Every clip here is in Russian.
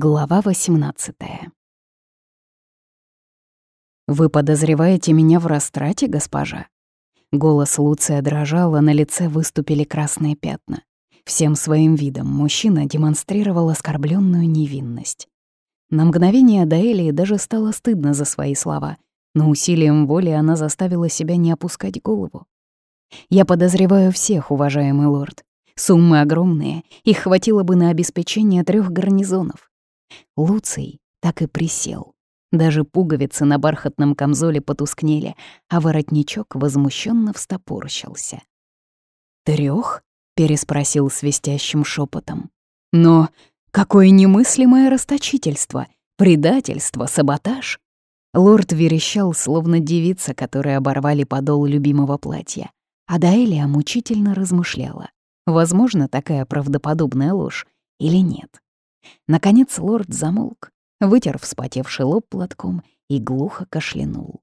Глава 18 «Вы подозреваете меня в растрате, госпожа?» Голос Луция дрожал, а на лице выступили красные пятна. Всем своим видом мужчина демонстрировал оскорбленную невинность. На мгновение Даэлии даже стало стыдно за свои слова, но усилием воли она заставила себя не опускать голову. «Я подозреваю всех, уважаемый лорд. Суммы огромные, их хватило бы на обеспечение трех гарнизонов. Луций так и присел. Даже пуговицы на бархатном камзоле потускнели, а воротничок возмущенно встопорщился. Трех? переспросил свистящим шепотом. Но какое немыслимое расточительство, предательство, саботаж. Лорд верещал, словно девица, которой оборвали подол любимого платья. А Даэлия мучительно размышляла. Возможно, такая правдоподобная ложь или нет. Наконец лорд замолк, вытер вспотевший лоб платком и глухо кашлянул.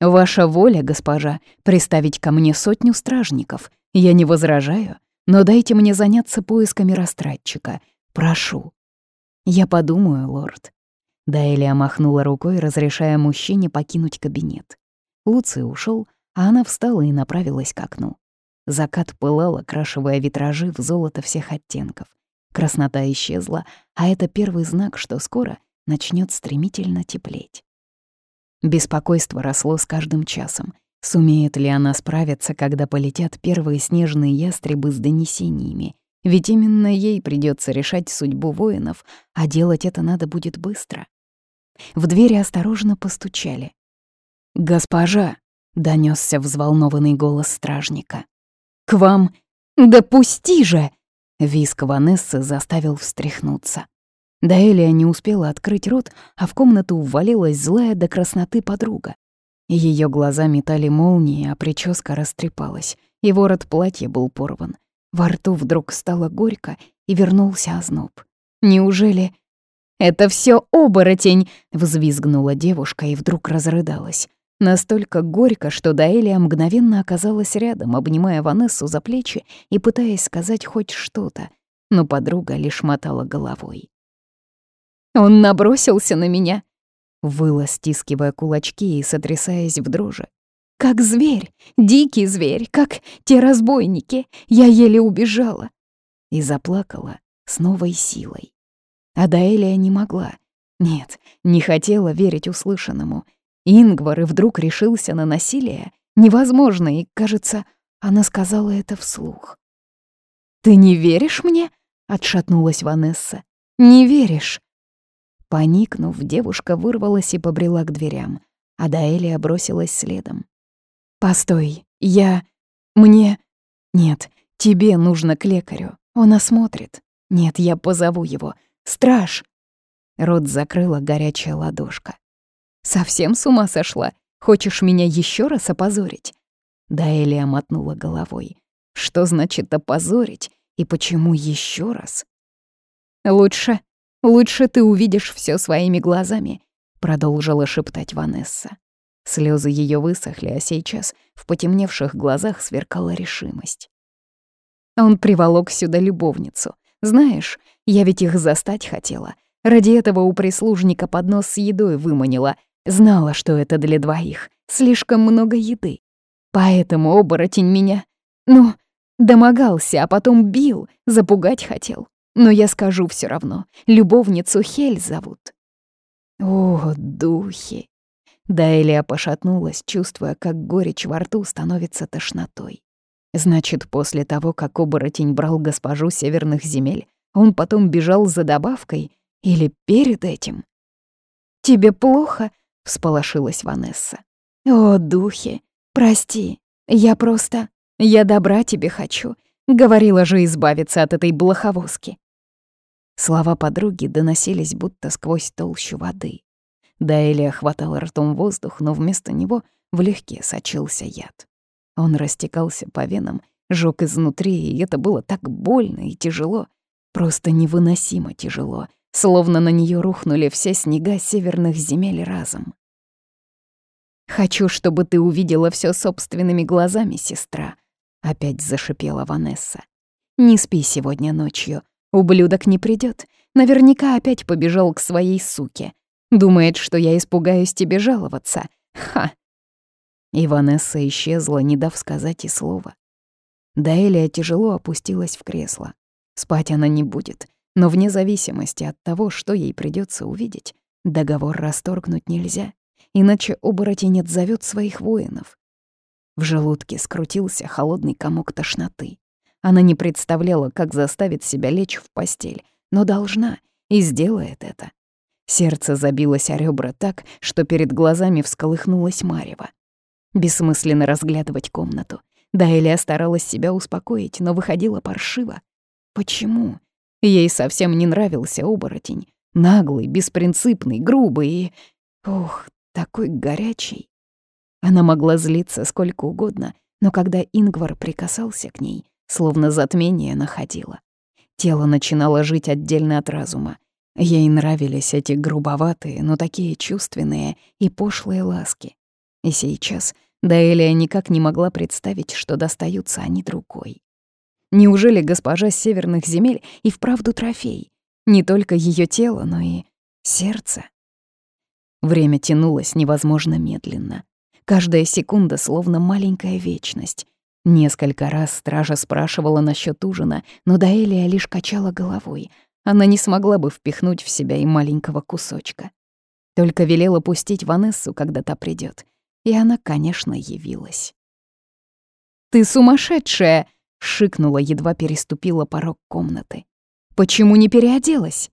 «Ваша воля, госпожа, приставить ко мне сотню стражников. Я не возражаю, но дайте мне заняться поисками растратчика. Прошу». «Я подумаю, лорд». Дайлия махнула рукой, разрешая мужчине покинуть кабинет. Луций ушел, а она встала и направилась к окну. Закат пылал, окрашивая витражи в золото всех оттенков. Краснота исчезла, а это первый знак, что скоро начнет стремительно теплеть. Беспокойство росло с каждым часом. Сумеет ли она справиться, когда полетят первые снежные ястребы с донесениями? Ведь именно ей придется решать судьбу воинов, а делать это надо будет быстро. В двери осторожно постучали. «Госпожа!» — донесся взволнованный голос стражника. «К вам! Да пусти же!» Виск Ванессы заставил встряхнуться. Даэлия не успела открыть рот, а в комнату ввалилась злая до красноты подруга. Ее глаза метали молнии, а прическа растрепалась, и ворот платья был порван. Во рту вдруг стало горько, и вернулся озноб. «Неужели...» «Это все оборотень!» — взвизгнула девушка и вдруг разрыдалась. Настолько горько, что Даэлия мгновенно оказалась рядом, обнимая Ванессу за плечи и пытаясь сказать хоть что-то, но подруга лишь мотала головой. «Он набросился на меня!» Выла, стискивая кулачки и сотрясаясь в дрожи. «Как зверь! Дикий зверь! Как те разбойники! Я еле убежала!» И заплакала с новой силой. А Даэлия не могла. Нет, не хотела верить услышанному — Ингвар и вдруг решился на насилие? Невозможно, и, кажется, она сказала это вслух. «Ты не веришь мне?» — отшатнулась Ванесса. «Не веришь?» Поникнув, девушка вырвалась и побрела к дверям, а Даэлия бросилась следом. «Постой, я... мне... Нет, тебе нужно к лекарю. Он осмотрит. Нет, я позову его. Страж!» Рот закрыла горячая ладошка. Совсем с ума сошла? Хочешь меня еще раз опозорить?» Даэлия мотнула головой. «Что значит опозорить? И почему еще раз?» «Лучше, лучше ты увидишь все своими глазами», — продолжила шептать Ванесса. Слезы ее высохли, а сейчас в потемневших глазах сверкала решимость. Он приволок сюда любовницу. Знаешь, я ведь их застать хотела. Ради этого у прислужника поднос с едой выманила — Знала, что это для двоих. Слишком много еды. Поэтому оборотень меня, ну, домогался, а потом бил, запугать хотел. Но я скажу все равно, любовницу Хель зовут. О, духи! Дайлия пошатнулась, чувствуя, как горечь во рту становится тошнотой. Значит, после того, как оборотень брал госпожу северных земель, он потом бежал за добавкой или перед этим? «Тебе плохо?» — всполошилась Ванесса. «О, духи, прости, я просто... Я добра тебе хочу. Говорила же избавиться от этой блоховозки». Слова подруги доносились будто сквозь толщу воды. Даэлия хватала ртом воздух, но вместо него в легке сочился яд. Он растекался по венам, жёг изнутри, и это было так больно и тяжело, просто невыносимо тяжело — словно на нее рухнули все снега северных земель разом. «Хочу, чтобы ты увидела все собственными глазами, сестра», — опять зашипела Ванесса. «Не спи сегодня ночью. Ублюдок не придет. Наверняка опять побежал к своей суке. Думает, что я испугаюсь тебе жаловаться. Ха!» Иванесса исчезла, не дав сказать и слова. Даэлия тяжело опустилась в кресло. Спать она не будет, но вне зависимости от того, что ей придется увидеть, договор расторгнуть нельзя, иначе оборотень отзовет своих воинов. В желудке скрутился холодный комок тошноты. Она не представляла, как заставит себя лечь в постель, но должна и сделает это. Сердце забилось о ребра так, что перед глазами всколыхнулась Марева. Бессмысленно разглядывать комнату. Дайлия старалась себя успокоить, но выходила паршиво. Почему? Ей совсем не нравился оборотень. Наглый, беспринципный, грубый и... Ох, такой горячий. Она могла злиться сколько угодно, но когда Ингвар прикасался к ней, словно затмение находила. Тело начинало жить отдельно от разума. Ей нравились эти грубоватые, но такие чувственные и пошлые ласки. И сейчас Даэлия никак не могла представить, что достаются они другой. Неужели госпожа северных земель и вправду трофей? Не только ее тело, но и сердце. Время тянулось невозможно медленно. Каждая секунда словно маленькая вечность. Несколько раз стража спрашивала насчет ужина, но Даэлия лишь качала головой. Она не смогла бы впихнуть в себя и маленького кусочка. Только велела пустить Ванессу, когда та придет. И она, конечно, явилась. «Ты сумасшедшая!» — шикнула, едва переступила порог комнаты. «Почему не переоделась?»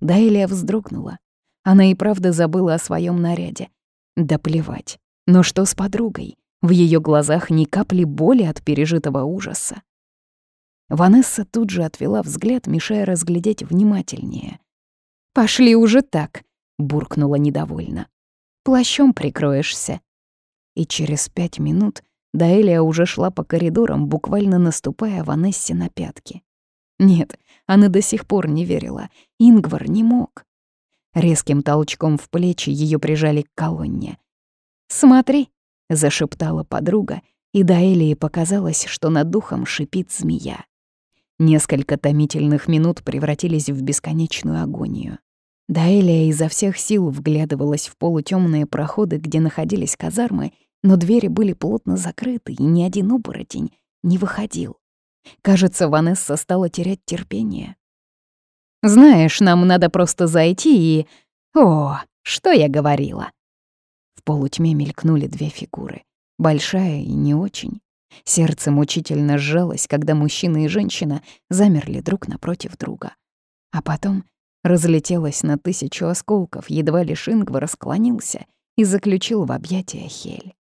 Даэлия вздрогнула. Она и правда забыла о своем наряде. Да плевать. Но что с подругой? В ее глазах ни капли боли от пережитого ужаса. Ванесса тут же отвела взгляд, мешая разглядеть внимательнее. «Пошли уже так», — буркнула недовольно. «Плащом прикроешься». И через пять минут Даэлия уже шла по коридорам, буквально наступая Ванессе на пятки. Нет, она до сих пор не верила. Ингвар не мог. Резким толчком в плечи ее прижали к колонне. «Смотри», — зашептала подруга, и до Элии показалось, что над духом шипит змея. Несколько томительных минут превратились в бесконечную агонию. Даэлия изо всех сил вглядывалась в полутемные проходы, где находились казармы, но двери были плотно закрыты, и ни один оборотень не выходил. Кажется, Ванесса стала терять терпение. «Знаешь, нам надо просто зайти и... О, что я говорила!» В полутьме мелькнули две фигуры. Большая и не очень. Сердце мучительно сжалось, когда мужчина и женщина замерли друг напротив друга. А потом разлетелось на тысячу осколков, едва лишь Ингва расклонился и заключил в объятия Хель.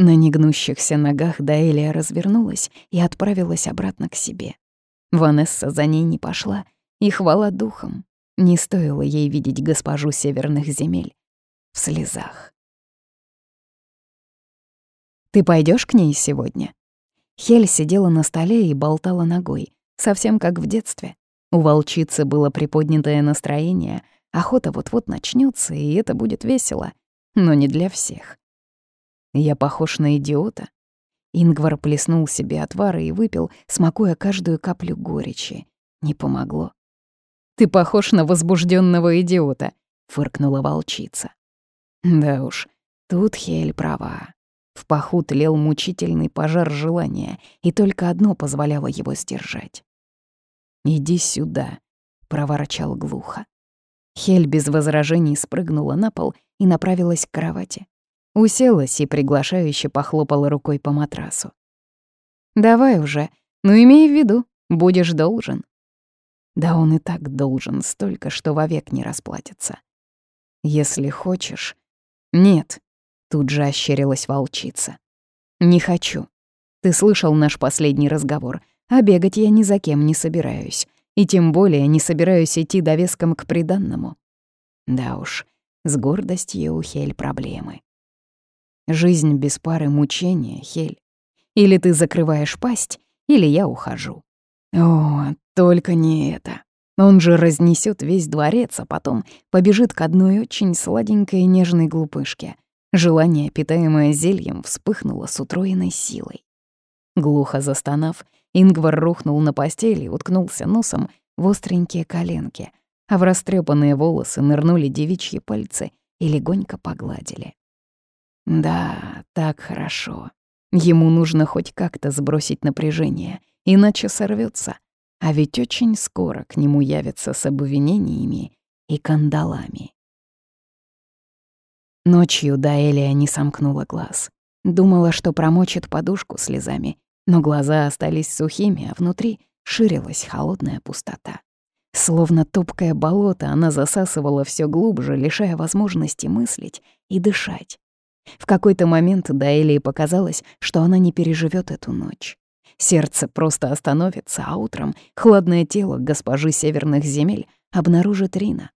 На негнущихся ногах Даэлия развернулась и отправилась обратно к себе. Ванесса за ней не пошла, и хвала духом. Не стоило ей видеть госпожу северных земель в слезах. «Ты пойдешь к ней сегодня?» Хель сидела на столе и болтала ногой, совсем как в детстве. У волчицы было приподнятое настроение, охота вот-вот начнется, и это будет весело, но не для всех. Я похож на идиота. Ингвар плеснул себе отвары и выпил, смакуя каждую каплю горечи. Не помогло. «Ты похож на возбужденного идиота», — фыркнула волчица. Да уж, тут Хель права. В паху тлел мучительный пожар желания, и только одно позволяло его сдержать. «Иди сюда», — проворчал глухо. Хель без возражений спрыгнула на пол и направилась к кровати. Уселась и приглашающе похлопала рукой по матрасу. «Давай уже, но имей в виду, будешь должен». Да он и так должен столько, что вовек не расплатится. Если хочешь, «Нет», — тут же ощерилась волчица. «Не хочу. Ты слышал наш последний разговор, а бегать я ни за кем не собираюсь, и тем более не собираюсь идти довеском к приданному». Да уж, с гордостью у Хель проблемы. Жизнь без пары мучения, Хель. Или ты закрываешь пасть, или я ухожу. О, только не это. Он же разнесет весь дворец, а потом побежит к одной очень сладенькой и нежной глупышке. Желание, питаемое зельем, вспыхнуло с утроенной силой. Глухо застонав, Ингвар рухнул на постели и уткнулся носом в остренькие коленки, а в растрепанные волосы нырнули девичьи пальцы и легонько погладили. Да, так хорошо. Ему нужно хоть как-то сбросить напряжение, иначе сорвется. А ведь очень скоро к нему явятся с обвинениями и кандалами. Ночью Даэлия не сомкнула глаз. Думала, что промочит подушку слезами, но глаза остались сухими, а внутри ширилась холодная пустота. Словно топкое болото, она засасывала все глубже, лишая возможности мыслить и дышать. В какой-то момент Даэлии показалось, что она не переживет эту ночь. Сердце просто остановится, а утром хладное тело госпожи северных земель обнаружит Рина.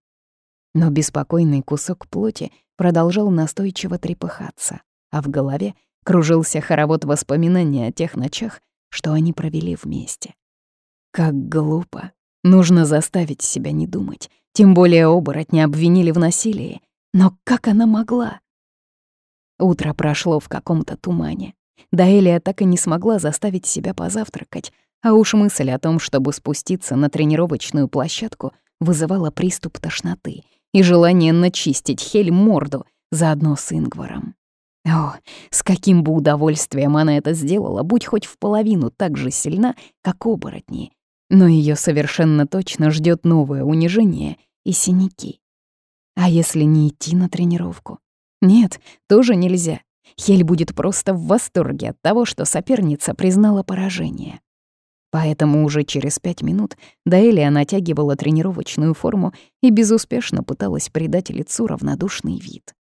Но беспокойный кусок плоти продолжал настойчиво трепыхаться, а в голове кружился хоровод воспоминаний о тех ночах, что они провели вместе. Как глупо. Нужно заставить себя не думать. Тем более оборотни обвинили в насилии. Но как она могла? Утро прошло в каком-то тумане. Даэлия так и не смогла заставить себя позавтракать, а уж мысль о том, чтобы спуститься на тренировочную площадку, вызывала приступ тошноты и желание начистить Хель морду заодно с Ингваром. О, с каким бы удовольствием она это сделала, будь хоть в половину так же сильна, как оборотни. Но ее совершенно точно ждет новое унижение и синяки. А если не идти на тренировку? Нет, тоже нельзя. Хель будет просто в восторге от того, что соперница признала поражение. Поэтому уже через пять минут Даэлия натягивала тренировочную форму и безуспешно пыталась придать лицу равнодушный вид.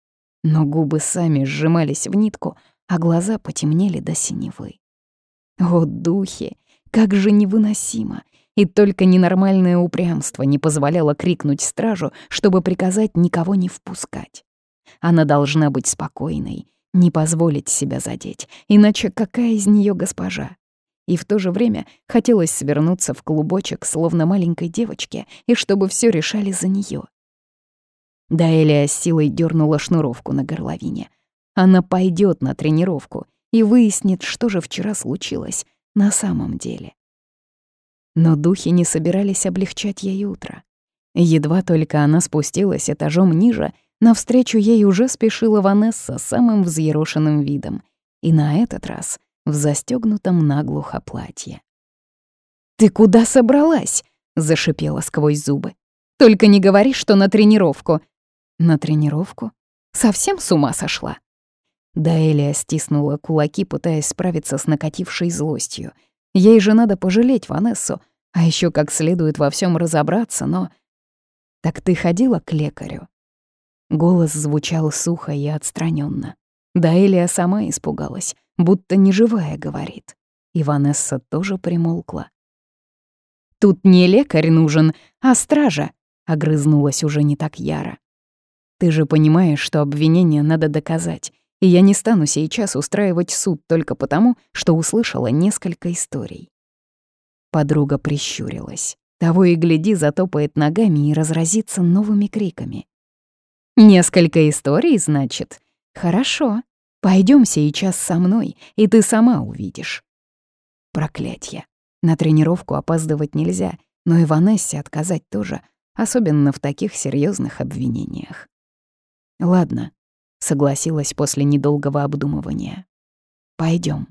Но губы сами сжимались в нитку, а глаза потемнели до синевы. О, духи! Как же невыносимо! И только ненормальное упрямство не позволяло крикнуть стражу, чтобы приказать никого не впускать. Она должна быть спокойной, не позволить себя задеть, иначе какая из нее госпожа? И в то же время хотелось свернуться в клубочек, словно маленькой девочке, и чтобы все решали за нее. Даэлия с силой дернула шнуровку на горловине. Она пойдет на тренировку и выяснит, что же вчера случилось на самом деле. Но духи не собирались облегчать ей утро. Едва только она спустилась этажом ниже — Навстречу ей уже спешила Ванесса самым взъерошенным видом. И на этот раз в застегнутом наглухо платье. «Ты куда собралась?» — зашипела сквозь зубы. «Только не говори, что на тренировку». «На тренировку? Совсем с ума сошла?» Даэлия стиснула кулаки, пытаясь справиться с накатившей злостью. Ей же надо пожалеть Ванессу, а еще как следует во всем разобраться, но... «Так ты ходила к лекарю?» Голос звучал сухо и отстраненно. Да Элия сама испугалась, будто неживая говорит. И Ванесса тоже примолкла. «Тут не лекарь нужен, а стража», — огрызнулась уже не так яро. «Ты же понимаешь, что обвинение надо доказать, и я не стану сейчас устраивать суд только потому, что услышала несколько историй». Подруга прищурилась. Того и гляди, затопает ногами и разразится новыми криками. Несколько историй, значит? Хорошо. Пойдем сейчас со мной, и ты сама увидишь. Проклятье. На тренировку опаздывать нельзя, но и Ванессе отказать тоже, особенно в таких серьезных обвинениях. Ладно, согласилась после недолгого обдумывания. Пойдем.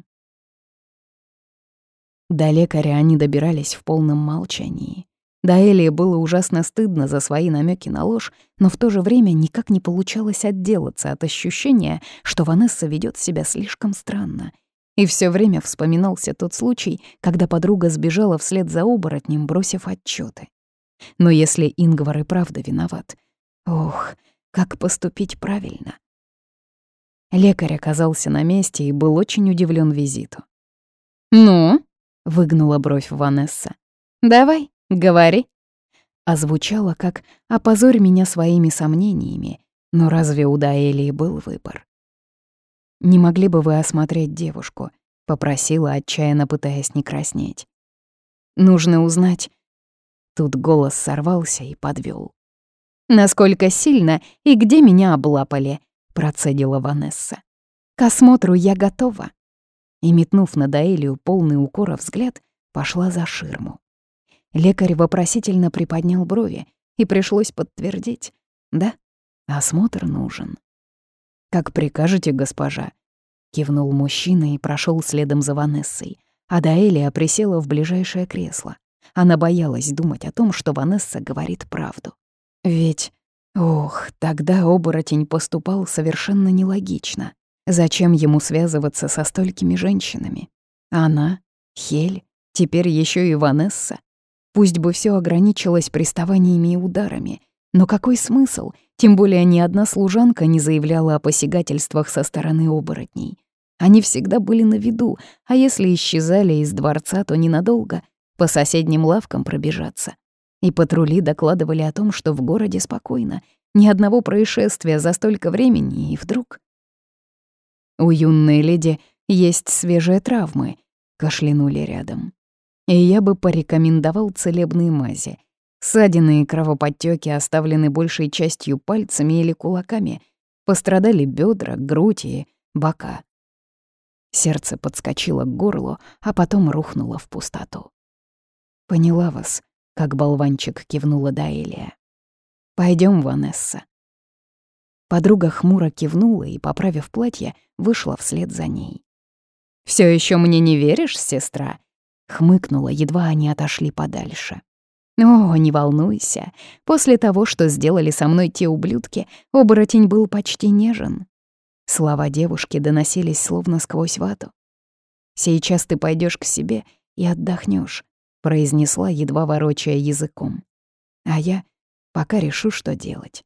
До лекаря они добирались в полном молчании. Да Элии было ужасно стыдно за свои намеки на ложь, но в то же время никак не получалось отделаться от ощущения, что Ванесса ведет себя слишком странно. И все время вспоминался тот случай, когда подруга сбежала вслед за оборотнем, бросив отчеты. Но если Ингвар и правда виноват, ох, как поступить правильно? Лекарь оказался на месте и был очень удивлен визиту. «Ну?» — выгнула бровь Ванесса. «Давай, Говори. Озвучало как «опозорь меня своими сомнениями», но разве у Даэлии был выбор? «Не могли бы вы осмотреть девушку?» — попросила, отчаянно пытаясь не краснеть. «Нужно узнать...» Тут голос сорвался и подвел. «Насколько сильно и где меня облапали?» — процедила Ванесса. «К осмотру я готова». И, метнув на Даэлию полный укора взгляд, пошла за ширму. Лекарь вопросительно приподнял брови, и пришлось подтвердить. «Да, осмотр нужен». «Как прикажете, госпожа», — кивнул мужчина и прошел следом за Ванессой, а Даэлия присела в ближайшее кресло. Она боялась думать о том, что Ванесса говорит правду. Ведь, ох, тогда оборотень поступал совершенно нелогично. Зачем ему связываться со столькими женщинами? Она, Хель, теперь еще и Ванесса. Пусть бы все ограничилось приставаниями и ударами. Но какой смысл? Тем более ни одна служанка не заявляла о посягательствах со стороны оборотней. Они всегда были на виду, а если исчезали из дворца, то ненадолго, по соседним лавкам пробежаться. И патрули докладывали о том, что в городе спокойно, ни одного происшествия за столько времени, и вдруг... У юной леди есть свежие травмы, кашлянули рядом. И я бы порекомендовал целебные мази. Ссадины и кровоподтёки оставлены большей частью пальцами или кулаками. Пострадали бедра, грудь и бока. Сердце подскочило к горлу, а потом рухнуло в пустоту. «Поняла вас», — как болванчик кивнула Даэлия. Пойдем, Ванесса». Подруга хмуро кивнула и, поправив платье, вышла вслед за ней. Все еще мне не веришь, сестра?» — хмыкнула, едва они отошли подальше. «О, не волнуйся. После того, что сделали со мной те ублюдки, оборотень был почти нежен. Слова девушки доносились словно сквозь вату. «Сейчас ты пойдешь к себе и отдохнешь, произнесла, едва ворочая языком. «А я пока решу, что делать».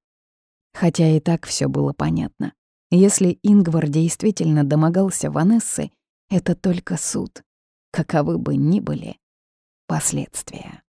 Хотя и так все было понятно. Если Ингвар действительно домогался Ванессы, это только суд, каковы бы ни были последствия.